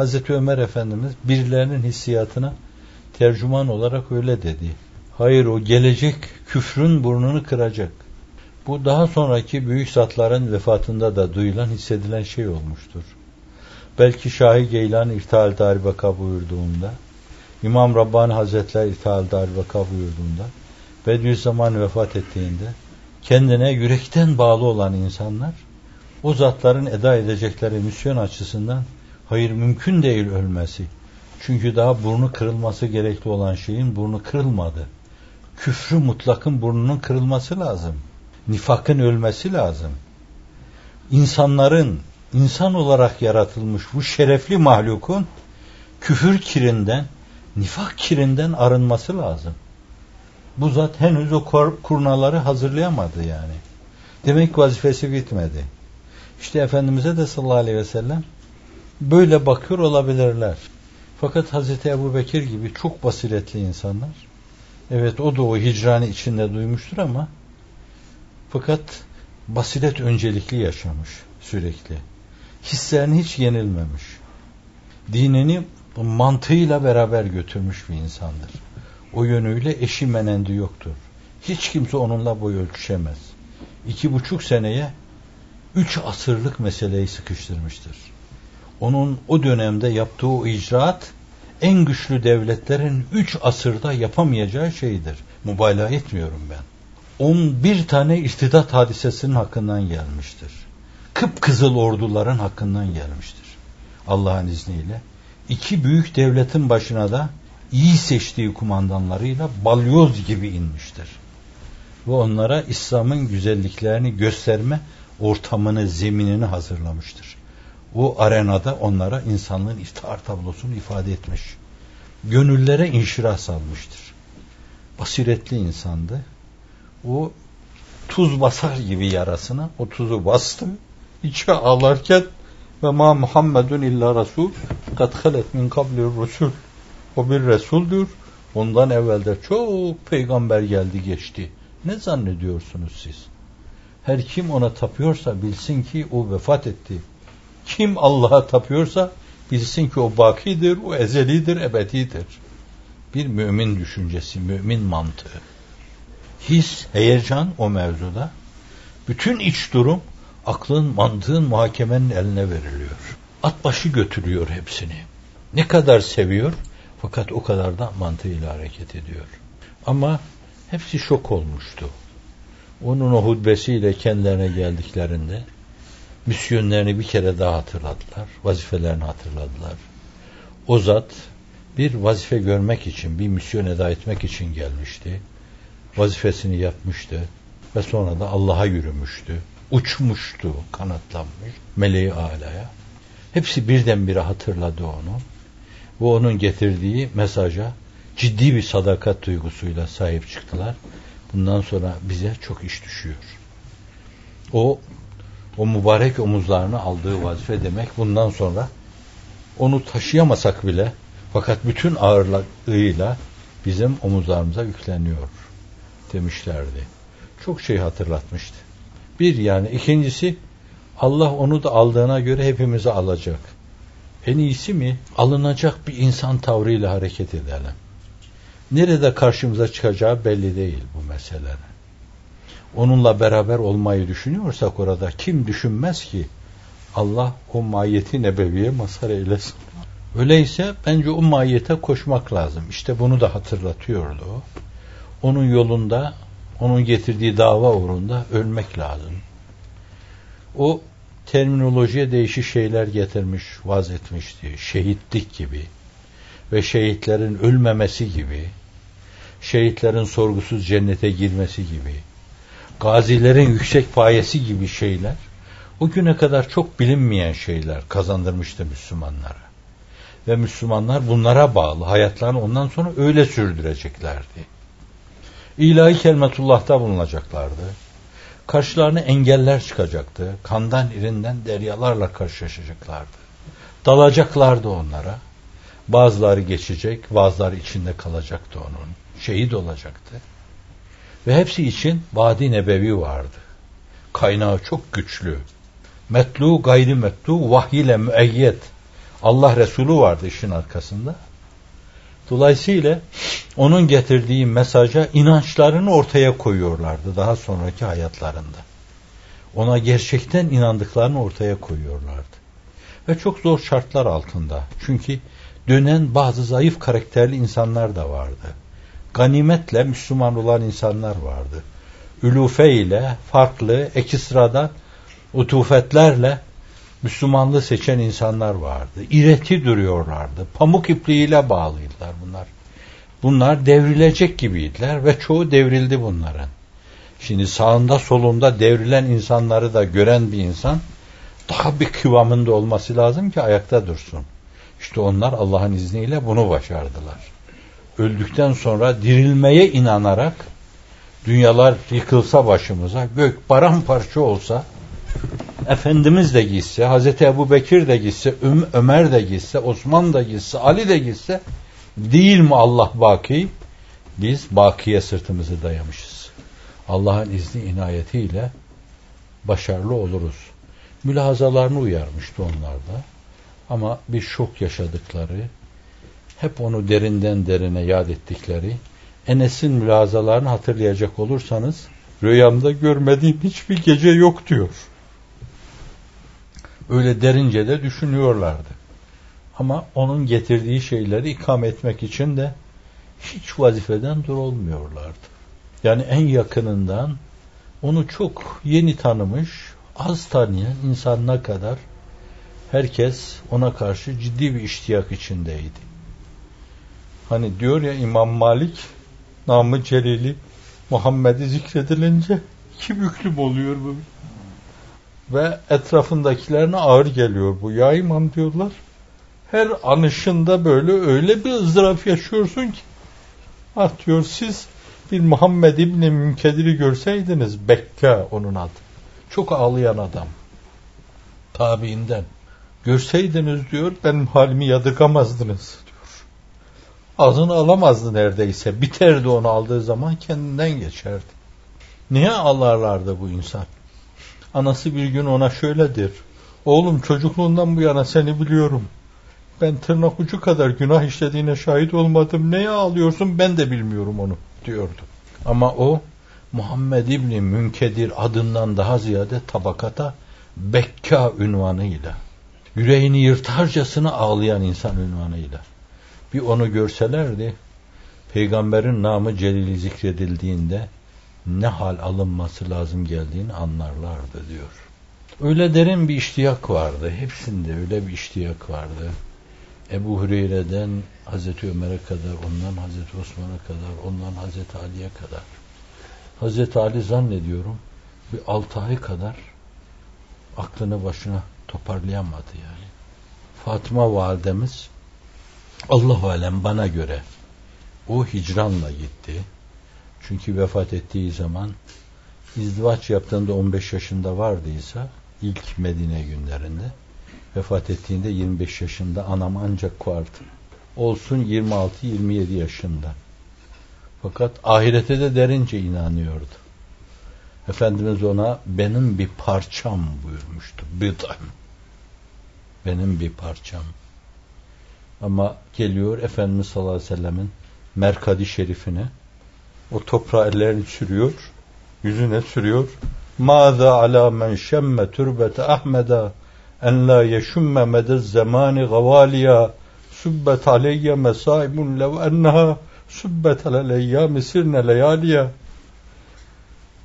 Hazreti Ömer Efendimiz birilerinin hissiyatına tercüman olarak öyle dedi. Hayır o gelecek küfrün burnunu kıracak. Bu daha sonraki büyük zatların vefatında da duyulan, hissedilen şey olmuştur. Belki Şahi Geylan İrtihal Darbaka buyurduğunda, İmam Rabbani Hazretleri İrtihal Darbaka buyurduğunda, Bediüzzaman vefat ettiğinde, kendine yürekten bağlı olan insanlar, o zatların eda edecekleri misyon açısından hayır mümkün değil ölmesi. Çünkü daha burnu kırılması gerekli olan şeyin burnu kırılmadı. Küfrü mutlakın burnunun kırılması lazım. Nifakın ölmesi lazım. İnsanların insan olarak yaratılmış bu şerefli mahlukun küfür kirinden, nifak kirinden arınması lazım. Bu zat henüz o kurnaları hazırlayamadı yani. Demek vazifesi bitmedi. İşte Efendimiz'e de sallallahu aleyhi ve sellem böyle bakıyor olabilirler. Fakat Hazreti Ebu Bekir gibi çok basiretli insanlar, evet o da o hicrani içinde duymuştur ama fakat basiret öncelikli yaşamış sürekli. Hislerini hiç yenilmemiş. Dinini mantığıyla beraber götürmüş bir insandır. O yönüyle eşi menendi yoktur. Hiç kimse onunla boy ölçüşemez. İki buçuk seneye üç asırlık meseleyi sıkıştırmıştır. Onun o dönemde yaptığı o icraat en güçlü devletlerin üç asırda yapamayacağı şeydir. Mübalağa etmiyorum ben. On bir tane irtidat hadisesinin hakkından gelmiştir. Kıpkızıl orduların hakkından gelmiştir. Allah'ın izniyle. İki büyük devletin başına da iyi seçtiği kumandanlarıyla balyoz gibi inmiştir. Ve onlara İslam'ın güzelliklerini gösterme ortamını, zeminini hazırlamıştır. O arenada onlara insanlığın iftihar tablosunu ifade etmiş. Gönüllere inşirah salmıştır. Basiretli insandı. O tuz basar gibi yarasına o tuzu bastı. İçe ağlarken ve ma Muhammedun illa Resul kad halet min kabli Resul o bir Resuldür. Ondan evvelde çok peygamber geldi geçti. Ne zannediyorsunuz siz? Her kim ona tapıyorsa bilsin ki o vefat etti. Kim Allah'a tapıyorsa bilsin ki o bakidir, o ezelidir, ebedidir. Bir mümin düşüncesi, mümin mantığı. His, heyecan o mevzuda. Bütün iç durum aklın, mantığın, muhakemenin eline veriliyor. At başı götürüyor hepsini. Ne kadar seviyor fakat o kadar da mantığıyla hareket ediyor. Ama hepsi şok olmuştu. Onun o hutbesiyle kendilerine geldiklerinde misyonlarını bir kere daha hatırladılar. Vazifelerini hatırladılar. O zat bir vazife görmek için, bir misyon eda etmek için gelmişti. Vazifesini yapmıştı ve sonra da Allah'a yürümüştü. Uçmuştu, kanatlanmış meleği alaya. Hepsi birdenbire hatırladı onu. Ve onun getirdiği mesaja ciddi bir sadakat duygusuyla sahip çıktılar. Bundan sonra bize çok iş düşüyor. O o mübarek omuzlarını aldığı vazife demek bundan sonra onu taşıyamasak bile fakat bütün ağırlığıyla bizim omuzlarımıza yükleniyor demişlerdi. Çok şey hatırlatmıştı. Bir yani ikincisi Allah onu da aldığına göre hepimizi alacak. En iyisi mi? Alınacak bir insan tavrıyla hareket edelim. Nerede karşımıza çıkacağı belli değil bu meselenin onunla beraber olmayı düşünüyorsak orada kim düşünmez ki Allah o mahiyeti nebeviye mazhar eylesin. Öyleyse bence o mahiyete koşmak lazım. İşte bunu da hatırlatıyordu. Onun yolunda, onun getirdiği dava uğrunda ölmek lazım. O terminolojiye değişik şeyler getirmiş, vaz etmişti. Şehitlik gibi ve şehitlerin ölmemesi gibi, şehitlerin sorgusuz cennete girmesi gibi, gazilerin yüksek payesi gibi şeyler o güne kadar çok bilinmeyen şeyler kazandırmıştı Müslümanlara. Ve Müslümanlar bunlara bağlı hayatlarını ondan sonra öyle sürdüreceklerdi. İlahi kelimetullah'ta bulunacaklardı. Karşılarına engeller çıkacaktı. Kandan irinden deryalarla karşılaşacaklardı. Dalacaklardı onlara. Bazıları geçecek, bazıları içinde kalacaktı onun. Şehit olacaktı. Ve hepsi için vadi nebevi vardı. Kaynağı çok güçlü. Metlu gayri metlu vahiy ile. Allah Resulü vardı işin arkasında. Dolayısıyla onun getirdiği mesaja inançlarını ortaya koyuyorlardı daha sonraki hayatlarında. Ona gerçekten inandıklarını ortaya koyuyorlardı. Ve çok zor şartlar altında. Çünkü dönen bazı zayıf karakterli insanlar da vardı. Ganimetle Müslüman olan insanlar vardı. Ülufe ile farklı ekstradan utufetlerle Müslümanlığı seçen insanlar vardı. İreti duruyorlardı. Pamuk ipliğiyle bağlıydılar bunlar. Bunlar devrilecek gibiydiler ve çoğu devrildi bunların. Şimdi sağında solunda devrilen insanları da gören bir insan daha bir kıvamında olması lazım ki ayakta dursun. İşte onlar Allah'ın izniyle bunu başardılar. Öldükten sonra dirilmeye inanarak dünyalar yıkılsa başımıza, gök paramparça olsa, Efendimiz de gitse, Hazreti Ebu Bekir de gitse, Öm Ömer de gitse, Osman da gitse, Ali de gitse, değil mi Allah baki? Biz bakiye sırtımızı dayamışız. Allah'ın izni inayetiyle başarılı oluruz. Mülahazalarını uyarmıştı onlarda. Ama bir şok yaşadıkları, hep onu derinden derine yad ettikleri, Enes'in mülazalarını hatırlayacak olursanız, rüyamda görmediğim hiçbir gece yok diyor. Öyle derince de düşünüyorlardı. Ama onun getirdiği şeyleri ikame etmek için de hiç vazifeden dur olmuyorlardı. Yani en yakınından onu çok yeni tanımış, az tanıyan insanına kadar herkes ona karşı ciddi bir iştiyak içindeydi. Hani diyor ya İmam Malik namı celili Muhammed'i zikredilince iki büklüm oluyor bu. Ve etrafındakilerine ağır geliyor bu. Ya imam diyorlar. Her anışında böyle öyle bir ızdırap yaşıyorsun ki. Ah diyor siz bir Muhammed İbni Münkedir'i görseydiniz Bekka onun adı. Çok ağlayan adam. Tabiinden. Görseydiniz diyor benim halimi yadırgamazdınız Ağzını alamazdı neredeyse. Biterdi onu aldığı zaman kendinden geçerdi. Niye ağlarlardı bu insan? Anası bir gün ona şöyledir. Oğlum çocukluğundan bu yana seni biliyorum. Ben tırnak ucu kadar günah işlediğine şahit olmadım. Neye ağlıyorsun ben de bilmiyorum onu diyordu. Ama o Muhammed İbni Münkedir adından daha ziyade tabakata Bekka ünvanıyla yüreğini yırtarcasına ağlayan insan ünvanıyla bir onu görselerdi peygamberin namı celili zikredildiğinde ne hal alınması lazım geldiğini anlarlardı diyor. Öyle derin bir iştiyak vardı. Hepsinde öyle bir iştiyak vardı. Ebu Hureyre'den Hazreti Ömer'e kadar, ondan Hazreti Osman'a kadar, ondan Hazreti Ali'ye kadar. Hazreti Ali zannediyorum bir altı ay kadar aklını başına toparlayamadı yani. Fatıma validemiz Allah alem bana göre o hicranla gitti. Çünkü vefat ettiği zaman izdivaç yaptığında 15 yaşında vardıysa ilk Medine günlerinde vefat ettiğinde 25 yaşında anam ancak vardı. Olsun 26-27 yaşında. Fakat ahirete de derince inanıyordu. Efendimiz ona benim bir parçam buyurmuştu. Bıd'an. Benim bir parçam. Ama geliyor Efendimiz sallallahu aleyhi ve sellemin merkadi şerifine o toprağı ellerini sürüyor, yüzüne sürüyor. Mâzâ alâ men şemme türbete Ahmed'a en la yeşumme medez zamani gavaliya sübbet aleyye mesaibun lev enneha sübbet aleyya sirne leyaliya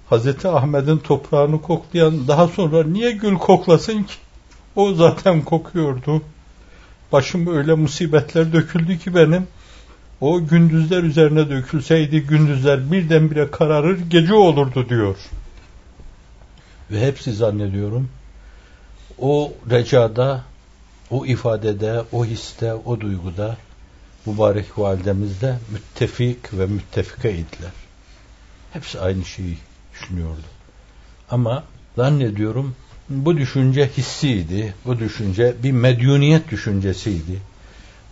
Hazreti Ahmet'in toprağını koklayan daha sonra niye gül koklasın ki? O zaten kokuyordu. Başım öyle musibetler döküldü ki benim o gündüzler üzerine dökülseydi gündüzler birdenbire kararır gece olurdu diyor. Ve hepsi zannediyorum o recada, o ifadede, o histe, o duyguda mübarek validemizde müttefik ve müttefika idiler. Hepsi aynı şeyi düşünüyordu. Ama zannediyorum bu düşünce hissiydi. Bu düşünce bir medyuniyet düşüncesiydi.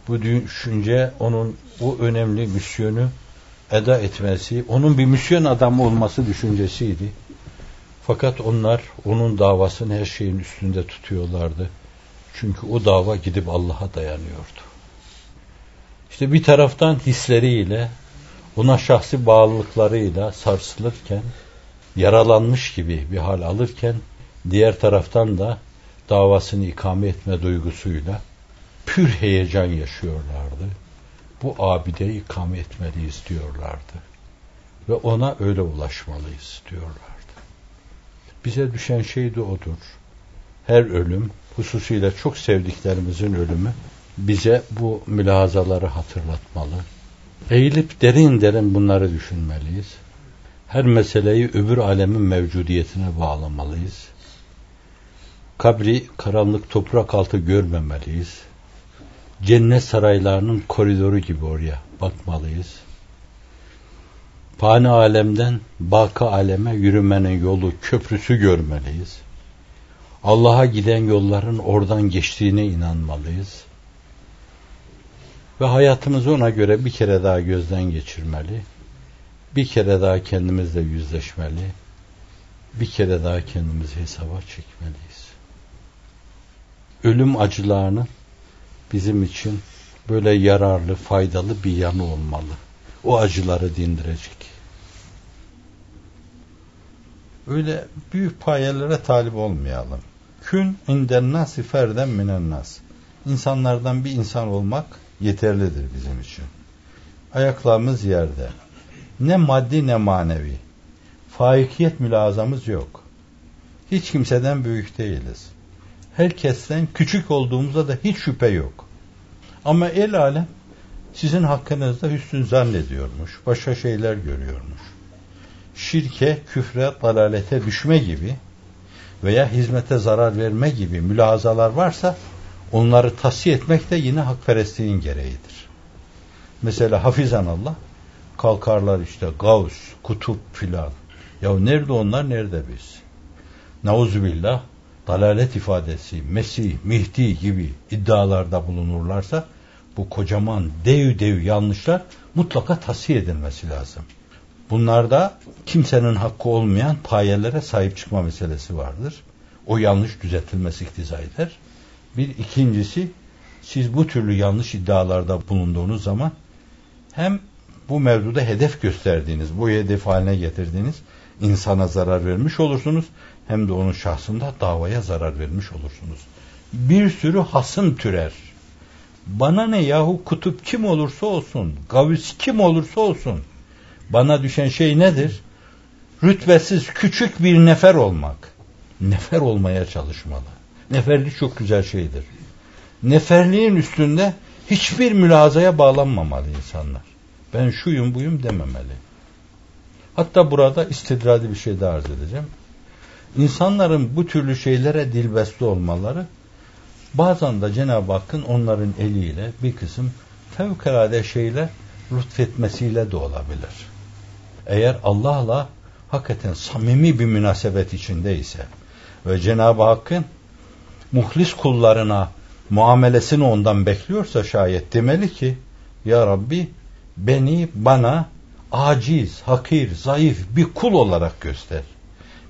Bu düşünce onun o önemli misyonu eda etmesi, onun bir misyon adamı olması düşüncesiydi. Fakat onlar onun davasını her şeyin üstünde tutuyorlardı. Çünkü o dava gidip Allah'a dayanıyordu. İşte bir taraftan hisleriyle, ona şahsi bağlılıklarıyla sarsılırken, yaralanmış gibi bir hal alırken, diğer taraftan da davasını ikame etme duygusuyla pür heyecan yaşıyorlardı. Bu abideyi ikame etmeliyiz diyorlardı. Ve ona öyle ulaşmalıyız diyorlardı. Bize düşen şey de odur. Her ölüm, hususiyle çok sevdiklerimizin ölümü bize bu mülahazaları hatırlatmalı. Eğilip derin derin bunları düşünmeliyiz. Her meseleyi öbür alemin mevcudiyetine bağlamalıyız. Kabri karanlık toprak altı görmemeliyiz. Cennet saraylarının koridoru gibi oraya bakmalıyız. Fani alemden baka aleme yürümenin yolu, köprüsü görmeliyiz. Allah'a giden yolların oradan geçtiğine inanmalıyız. Ve hayatımızı ona göre bir kere daha gözden geçirmeli. Bir kere daha kendimizle yüzleşmeli. Bir kere daha kendimizi hesaba çekmeliyiz. Ölüm acılarını bizim için böyle yararlı, faydalı bir yanı olmalı. O acıları dindirecek. Öyle büyük payelere talip olmayalım. Kün inden nasi ferden minen nas. İnsanlardan bir insan olmak yeterlidir bizim için. Ayaklarımız yerde. Ne maddi ne manevi. Faikiyet mülazamız yok. Hiç kimseden büyük değiliz. Herkesten küçük olduğumuzda da hiç şüphe yok. Ama el alem sizin hakkınızda hüsnü zannediyormuş. Başka şeyler görüyormuş. Şirke, küfre, dalalete düşme gibi veya hizmete zarar verme gibi mülahazalar varsa onları tasfiye etmek de yine hakperestliğin gereğidir. Mesela hafizan Allah kalkarlar işte Gavs, kutup filan. Ya nerede onlar nerede biz? Nauzubillah dalalet ifadesi, Mesih, Mihdi gibi iddialarda bulunurlarsa bu kocaman dev dev yanlışlar mutlaka tasfiye edilmesi lazım. Bunlarda kimsenin hakkı olmayan payelere sahip çıkma meselesi vardır. O yanlış düzeltilmesi iktiza eder. Bir ikincisi siz bu türlü yanlış iddialarda bulunduğunuz zaman hem bu mevzuda hedef gösterdiğiniz, bu hedef haline getirdiğiniz insana zarar vermiş olursunuz hem de onun şahsında davaya zarar vermiş olursunuz. Bir sürü hasım türer. Bana ne yahu kutup kim olursa olsun, gavis kim olursa olsun. Bana düşen şey nedir? Rütbesiz küçük bir nefer olmak. Nefer olmaya çalışmalı. Neferlik çok güzel şeydir. Neferliğin üstünde hiçbir mülazaya bağlanmamalı insanlar. Ben şuyum buyum dememeli. Hatta burada istidradi bir şey daha arz edeceğim. İnsanların bu türlü şeylere dilbeste olmaları bazen de Cenab-ı Hakk'ın onların eliyle bir kısım fevkalade şeyler lütfetmesiyle de olabilir. Eğer Allah'la hakikaten samimi bir münasebet içindeyse ve Cenab-ı Hakk'ın muhlis kullarına muamelesini ondan bekliyorsa şayet demeli ki Ya Rabbi beni bana aciz, hakir, zayıf bir kul olarak göster.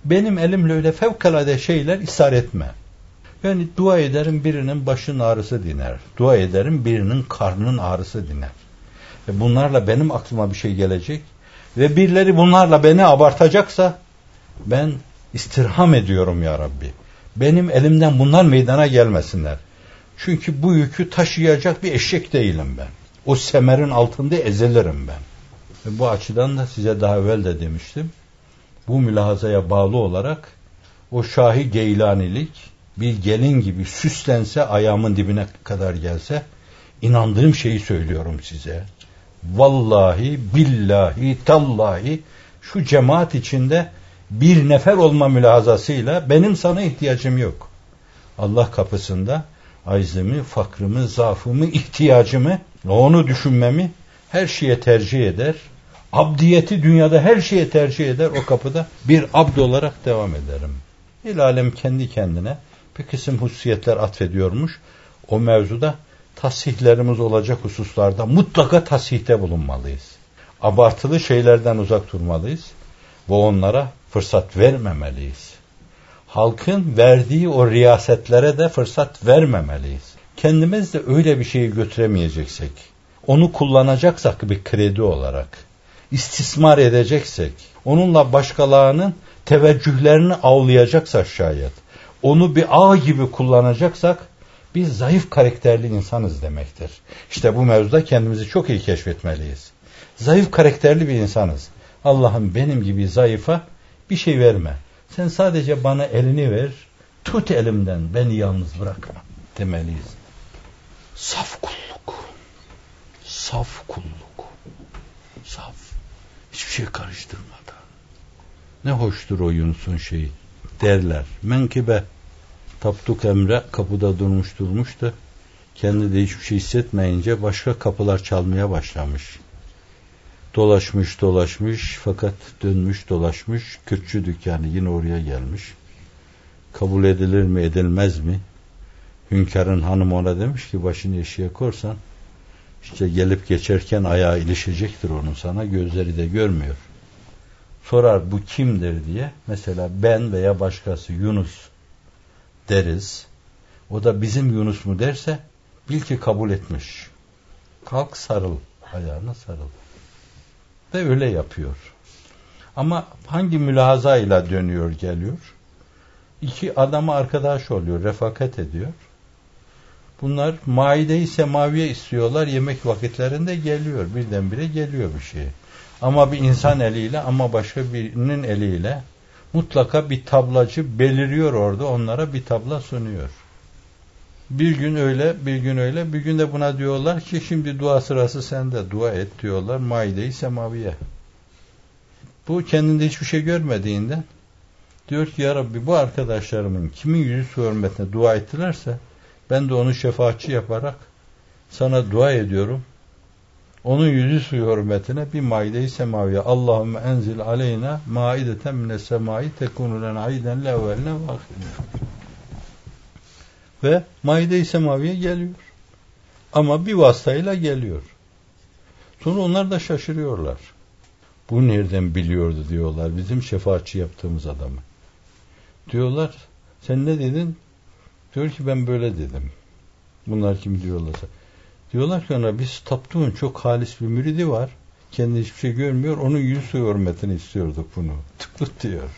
Benim elimle öyle fevkalade şeyler isar etme. Yani dua ederim birinin başın ağrısı diner. Dua ederim birinin karnının ağrısı diner. Ve bunlarla benim aklıma bir şey gelecek ve birileri bunlarla beni abartacaksa ben istirham ediyorum ya Rabbi. Benim elimden bunlar meydana gelmesinler. Çünkü bu yükü taşıyacak bir eşek değilim ben. O semerin altında ezilirim ben. Ve bu açıdan da size daha evvel de demiştim. Bu mülahazaya bağlı olarak o Şahi Geylanilik bir gelin gibi süslense ayağımın dibine kadar gelse inandığım şeyi söylüyorum size. Vallahi billahi tallahi şu cemaat içinde bir nefer olma mülahazasıyla benim sana ihtiyacım yok. Allah kapısında aczimi, fakrımı, zaafımı, ihtiyacımı, onu düşünmemi her şeye tercih eder. Abdiyeti dünyada her şeye tercih eder. O kapıda bir abd olarak devam ederim. El alem kendi kendine bir kısım hususiyetler atfediyormuş. O mevzuda tasihlerimiz olacak hususlarda mutlaka tasihte bulunmalıyız. Abartılı şeylerden uzak durmalıyız ve onlara fırsat vermemeliyiz. halkın verdiği o riyasetlere de fırsat vermemeliyiz. Kendimiz de öyle bir şeyi götüremeyeceksek, onu kullanacaksak bir kredi olarak, istismar edeceksek, onunla başkalarının teveccühlerini avlayacaksak şayet, onu bir ağ gibi kullanacaksak, biz zayıf karakterli insanız demektir. İşte bu mevzuda kendimizi çok iyi keşfetmeliyiz. Zayıf karakterli bir insanız. Allah'ım benim gibi zayıfa bir şey verme. Sen sadece bana elini ver, tut elimden, beni yalnız bırakma demeliyiz. Saf kulluk. Saf kulluk. Hiçbir şey karıştırmadan. Ne hoştur o Yunus'un şeyi derler. Menkibe Tapduk Emre kapıda durmuş durmuş da kendi de hiçbir şey hissetmeyince başka kapılar çalmaya başlamış. Dolaşmış dolaşmış fakat dönmüş dolaşmış Kürtçü dükkanı yine oraya gelmiş. Kabul edilir mi edilmez mi? Hünkârın hanım ona demiş ki başını eşiğe korsan işte gelip geçerken ayağı ilişecektir onun sana gözleri de görmüyor. Sorar bu kimdir diye mesela ben veya başkası Yunus deriz. O da bizim Yunus mu derse bil ki kabul etmiş. Kalk sarıl ayağına sarıl. Ve öyle yapıyor. Ama hangi mülahazayla dönüyor geliyor? İki adamı arkadaş oluyor, refakat ediyor. Bunlar maide-i semaviye istiyorlar. Yemek vakitlerinde geliyor. Birdenbire geliyor bir şey. Ama bir insan eliyle ama başka birinin eliyle mutlaka bir tablacı beliriyor orada. Onlara bir tabla sunuyor. Bir gün öyle, bir gün öyle. Bir gün de buna diyorlar ki şimdi dua sırası sende. Dua et diyorlar. Maide-i semaviye. Bu kendinde hiçbir şey görmediğinden diyor ki ya Rabbi bu arkadaşlarımın kimin yüzü hürmetine dua ettilerse ben de onu şefaatçi yaparak sana dua ediyorum. Onun yüzü suyu hürmetine bir maide-i semaviye. Allahümme enzil aleyna maideten mine semai tekunu lena ayden levveline Ve maide-i semaviye geliyor. Ama bir vasıtayla geliyor. Sonra onlar da şaşırıyorlar. Bu nereden biliyordu diyorlar bizim şefaatçi yaptığımız adamı. Diyorlar sen ne dedin? Diyor ki ben böyle dedim. Bunlar kim diyorlarsa. Diyorlar ki ona biz Taptuğ'un çok halis bir müridi var. Kendi hiçbir şey görmüyor. Onun yüz suyu hürmetini istiyorduk bunu. Tıklık diyor.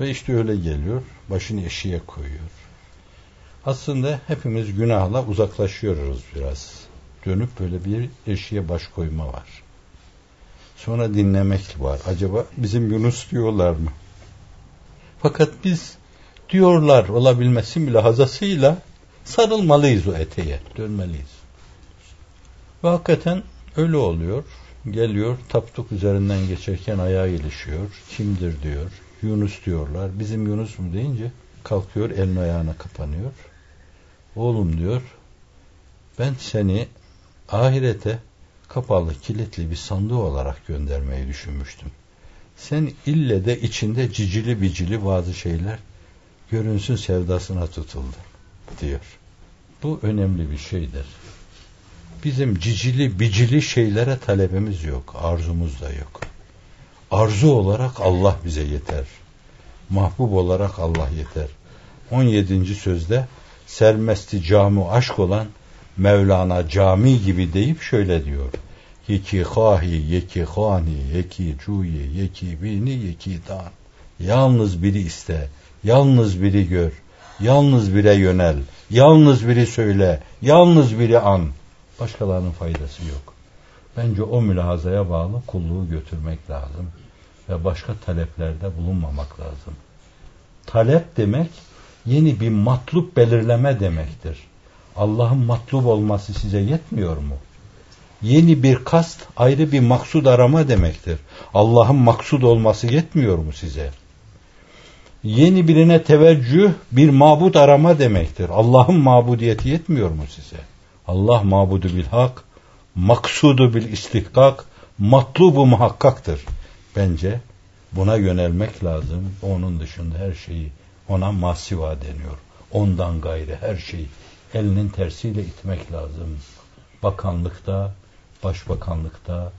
Ve işte öyle geliyor. Başını eşiğe koyuyor. Aslında hepimiz günahla uzaklaşıyoruz biraz. Dönüp böyle bir eşiğe baş koyma var. Sonra dinlemek var. Acaba bizim Yunus diyorlar mı? Fakat biz diyorlar olabilmesi mülahazasıyla sarılmalıyız o eteğe, dönmeliyiz. Ve hakikaten öyle oluyor. Geliyor, taptuk üzerinden geçerken ayağı ilişiyor. Kimdir diyor. Yunus diyorlar. Bizim Yunus mu deyince kalkıyor, elini ayağına kapanıyor. Oğlum diyor, ben seni ahirete kapalı, kilitli bir sandığı olarak göndermeyi düşünmüştüm. Sen ille de içinde cicili bicili bazı şeyler görünsün sevdasına tutuldu diyor. Bu önemli bir şeydir. Bizim cicili bicili şeylere talebimiz yok. Arzumuz da yok. Arzu olarak Allah bize yeter. Mahbub olarak Allah yeter. 17. sözde sermesti camu aşk olan Mevlana cami gibi deyip şöyle diyor. Yeki hahi, yeki hani, yeki cuyi, yeki bini, yeki dan. Yalnız biri iste, yalnız biri gör, yalnız bire yönel, yalnız biri söyle, yalnız biri an. Başkalarının faydası yok. Bence o mülahazaya bağlı kulluğu götürmek lazım ve başka taleplerde bulunmamak lazım. Talep demek yeni bir matlup belirleme demektir. Allah'ın matlub olması size yetmiyor mu? Yeni bir kast, ayrı bir maksud arama demektir. Allah'ın maksud olması yetmiyor mu size? Yeni birine teveccüh, bir mabut arama demektir. Allah'ın mabudiyeti yetmiyor mu size? Allah mabudu bil hak, maksudu bil istihkak, matlubu muhakkaktır. Bence buna yönelmek lazım. Onun dışında her şeyi ona masiva deniyor. Ondan gayrı her şeyi elinin tersiyle itmek lazım. Bakanlıkta, başbakanlıkta,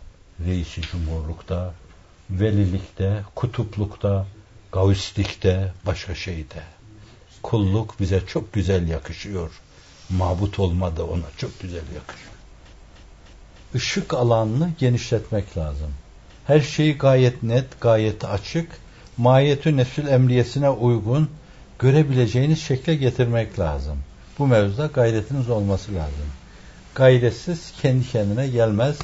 reisi cumhurlukta, velilikte, kutuplukta, Gavuslikte, başka şeyde. Kulluk bize çok güzel yakışıyor. Mabut olma da ona çok güzel yakışıyor. Işık alanını genişletmek lazım. Her şeyi gayet net, gayet açık, mahiyetü nefsül emriyesine uygun görebileceğiniz şekle getirmek lazım. Bu mevzuda gayretiniz olması lazım. Gayretsiz kendi kendine gelmez.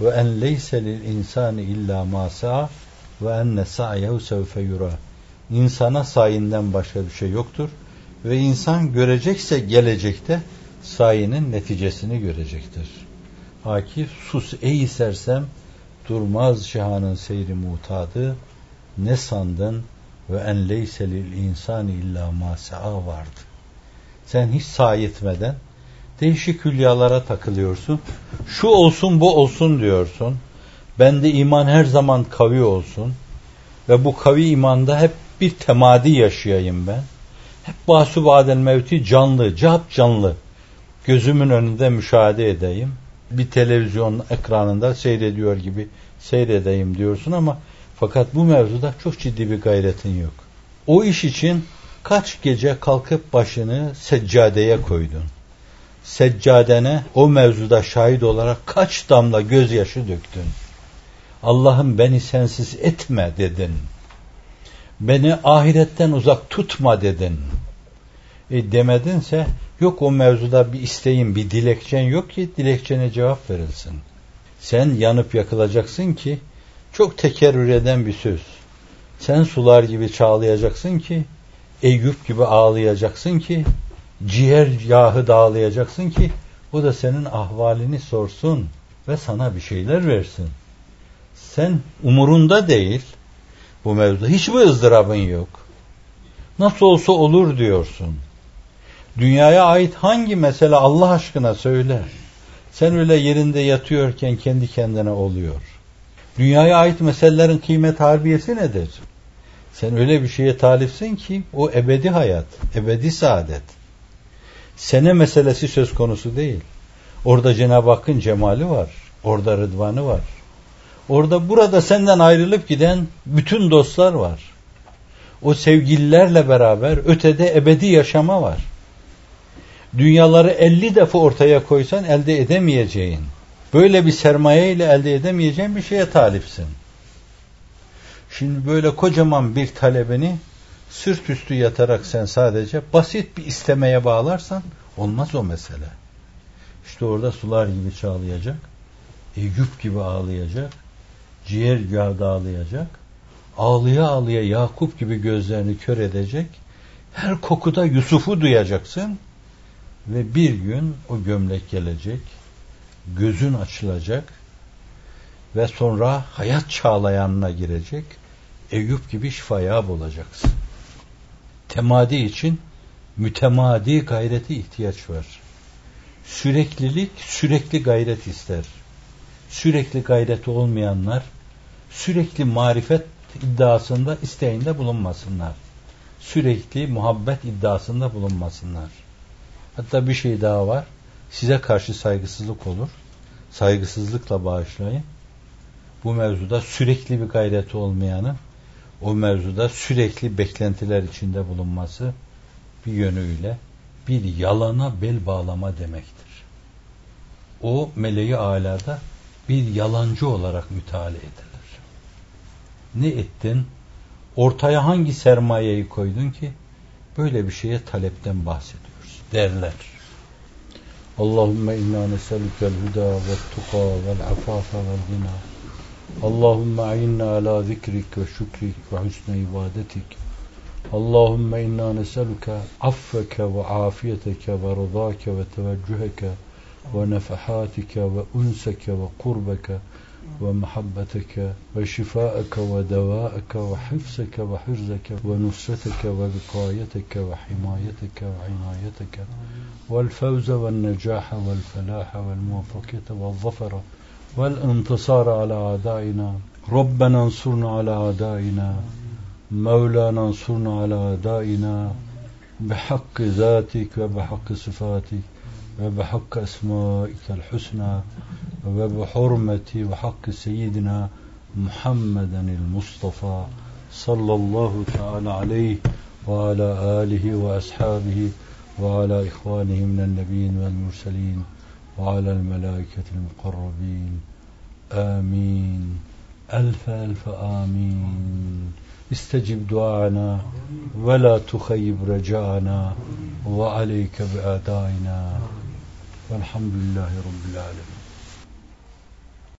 Ve en leyse lil insani illa ma ve enne sa'yehu sevfe yura. İnsana sayinden başka bir şey yoktur. Ve insan görecekse gelecekte sayinin neticesini görecektir. Akif sus ey sersem durmaz şahanın seyri mutadı ne sandın ve en leyse lil insani illa ma vardı. Sen hiç sahi etmeden değişik hülyalara takılıyorsun. Şu olsun bu olsun diyorsun. Bende iman her zaman kavi olsun. Ve bu kavi imanda hep bir temadi yaşayayım ben. Hep basu badel mevti canlı, cap canlı. Gözümün önünde müşahede edeyim. Bir televizyon ekranında seyrediyor gibi seyredeyim diyorsun ama fakat bu mevzuda çok ciddi bir gayretin yok. O iş için kaç gece kalkıp başını seccadeye koydun? Seccadene o mevzuda şahit olarak kaç damla gözyaşı döktün? Allah'ım beni sensiz etme dedin. Beni ahiretten uzak tutma dedin. E demedinse yok o mevzuda bir isteğin, bir dilekçen yok ki dilekçene cevap verilsin. Sen yanıp yakılacaksın ki çok tekerrür eden bir söz. Sen sular gibi çağlayacaksın ki Eyüp gibi ağlayacaksın ki ciğer yağı dağlayacaksın ki o da senin ahvalini sorsun ve sana bir şeyler versin. Sen umurunda değil bu mevzuda. Hiçbir ızdırabın yok. Nasıl olsa olur diyorsun. Dünyaya ait hangi mesele Allah aşkına söyle. Sen öyle yerinde yatıyorken kendi kendine oluyor. Dünyaya ait meselelerin kıymet harbiyesi nedir? Sen öyle bir şeye talipsin ki o ebedi hayat, ebedi saadet. Sene meselesi söz konusu değil. Orada Cenab-ı Hakk'ın cemali var. Orada rıdvanı var. Orada burada senden ayrılıp giden bütün dostlar var. O sevgililerle beraber ötede ebedi yaşama var. Dünyaları 50 defa ortaya koysan elde edemeyeceğin, böyle bir sermaye ile elde edemeyeceğin bir şeye talipsin. Şimdi böyle kocaman bir talebini sırt üstü yatarak sen sadece basit bir istemeye bağlarsan olmaz o mesele. İşte orada sular gibi çağlayacak, Eyüp gibi ağlayacak, ciğer yağ dağlayacak, ağlıya ağlıya Yakup gibi gözlerini kör edecek, her kokuda Yusuf'u duyacaksın ve bir gün o gömlek gelecek, gözün açılacak ve sonra hayat çağlayanına girecek, Eyüp gibi şifaya bulacaksın. Temadi için mütemadi gayreti ihtiyaç var. Süreklilik sürekli gayret ister. Sürekli gayreti olmayanlar sürekli marifet iddiasında isteğinde bulunmasınlar. Sürekli muhabbet iddiasında bulunmasınlar. Hatta bir şey daha var. Size karşı saygısızlık olur. Saygısızlıkla bağışlayın. Bu mevzuda sürekli bir gayreti olmayanın o mevzuda sürekli beklentiler içinde bulunması bir yönüyle bir yalana bel bağlama demektir. O meleği alada bir yalancı olarak müteala edilir ne ettin? Ortaya hangi sermayeyi koydun ki böyle bir şeye talepten bahsediyoruz derler. Allahümme inna neselükel huda ve tuka vel afafa vel gina. Allahümme a'inna ala zikrik ve şükrik ve hüsne ibadetik. Allahümme inna neselüke affeke ve afiyeteke ve rızake ve teveccüheke ve nefahatike ve unseke ve kurbeke ve ومحبتك وشفاءك ودواءك وحفظك وحرزك ونصرتك وبقايتك وحمايتك وعنايتك والفوز والنجاح والفلاح والموفقية والظفر والانتصار على أعدائنا. ربنا انصرنا على أعدائنا. مولانا انصرنا على أعدائنا. بحق ذاتك وبحق صفاتك وبحق أسمائك الحسنى. وبحرمة وحق سيدنا محمدا المصطفى صلى الله تعالى عليه وعلى آله وأصحابه وعلى إخوانه من النبيين والمرسلين وعلى الملائكة المقربين. آمين. ألف ألف آمين. استجب دعانا ولا تخيب رجاءنا وعليك بأدائنا. والحمد لله رب العالمين.